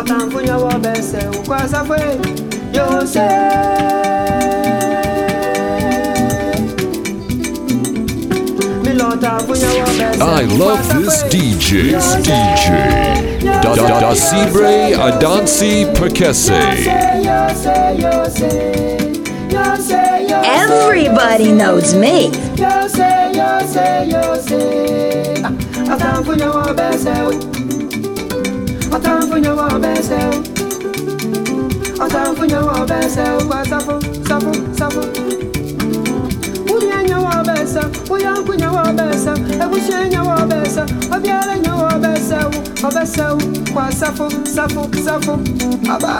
Otamfunya wabese ukwasafwe yose I love this DJ. This DJ. Da da da Sibre Adansi Perkese. Everybody knows me. Ọ̀tàǹfùnyà wọ bẹ̀sẹ̀ nyẹ̀ wọ bẹ̀sẹ̀ ẹ̀wúṣẹ̀ nyẹ̀ wọ bẹ̀sẹ̀ ọbíàrẹ̀ nyẹ̀ wọ bẹ̀sẹ̀ wù ọbẹ̀sẹ̀ wù kú àsáfù sáfù sáfù. Ọba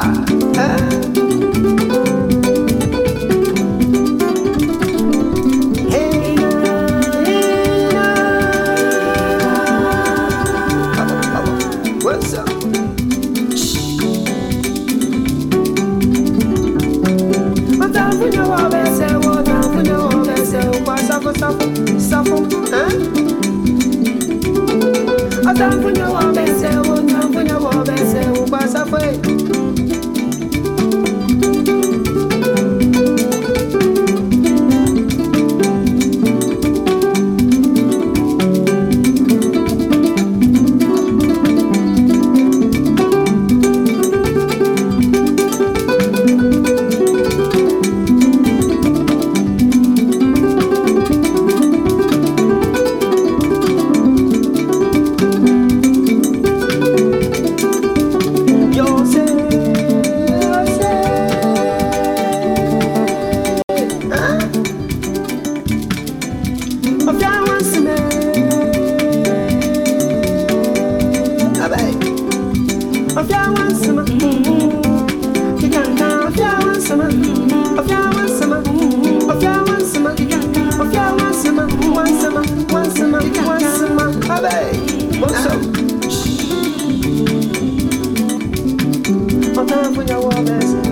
What's up? With your woman's